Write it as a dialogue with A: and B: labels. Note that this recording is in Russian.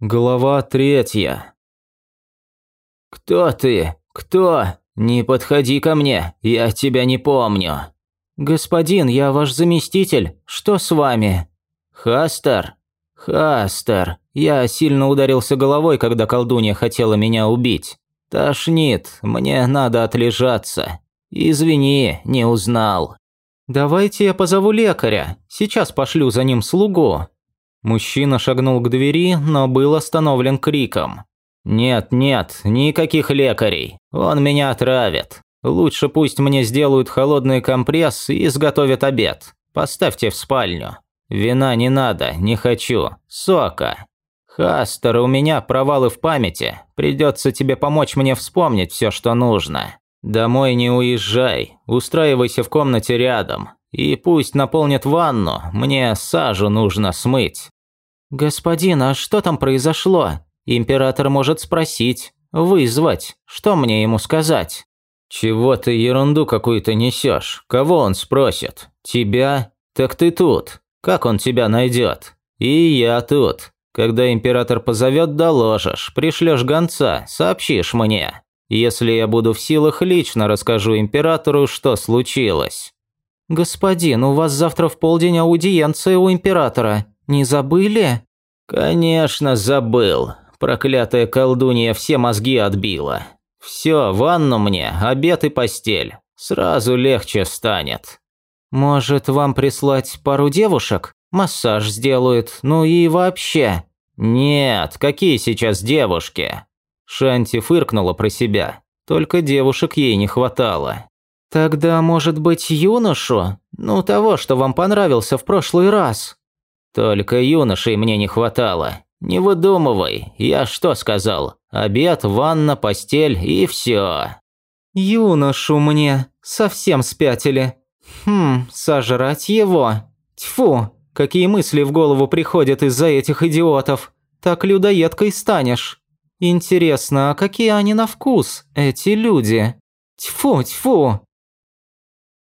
A: Глава третья. «Кто ты? Кто? Не подходи ко мне, я тебя не помню».
B: «Господин, я ваш заместитель. Что с вами?»
A: «Хастер? Хастер. Я сильно ударился головой, когда колдунья хотела меня убить. Тошнит, мне надо отлежаться. Извини, не узнал».
B: «Давайте я позову лекаря. Сейчас пошлю за ним слугу».
A: Мужчина шагнул к двери, но был остановлен криком. «Нет, нет, никаких лекарей. Он меня отравит. Лучше пусть мне сделают холодный компресс и изготовят обед. Поставьте в спальню. Вина не надо, не хочу. Сока. Хастер, у меня провалы в памяти. Придется тебе помочь мне вспомнить все, что нужно. Домой не уезжай. Устраивайся в комнате рядом. И пусть наполнит ванну, мне сажу нужно смыть».
B: «Господин, а что там произошло? Император может спросить, вызвать. Что мне ему сказать?»
A: «Чего ты ерунду какую-то несешь? Кого он спросит? Тебя? Так ты тут. Как он тебя найдет? И я тут. Когда император позовет, доложишь, пришлешь гонца, сообщишь мне. Если я буду в силах, лично расскажу императору, что случилось».
B: «Господин, у вас завтра в полдень аудиенция у императора. Не забыли?»
A: «Конечно, забыл. Проклятая колдунья все мозги отбила. Все, ванну мне, обед и постель. Сразу легче станет».
B: «Может, вам прислать пару девушек? Массаж сделают, ну и вообще».
A: «Нет, какие сейчас девушки?» Шанти фыркнула про себя. Только девушек ей не хватало.
B: «Тогда, может быть, юношу? Ну, того, что вам понравился в прошлый раз?»
A: «Только юношей мне не хватало. Не выдумывай, я что сказал? Обед, ванна, постель и все.
B: «Юношу мне, совсем спятили. Хм, сожрать его? Тьфу, какие мысли в голову приходят из-за этих идиотов. Так людоедкой станешь. Интересно, а какие они на вкус, эти люди? Тьфу, тьфу!»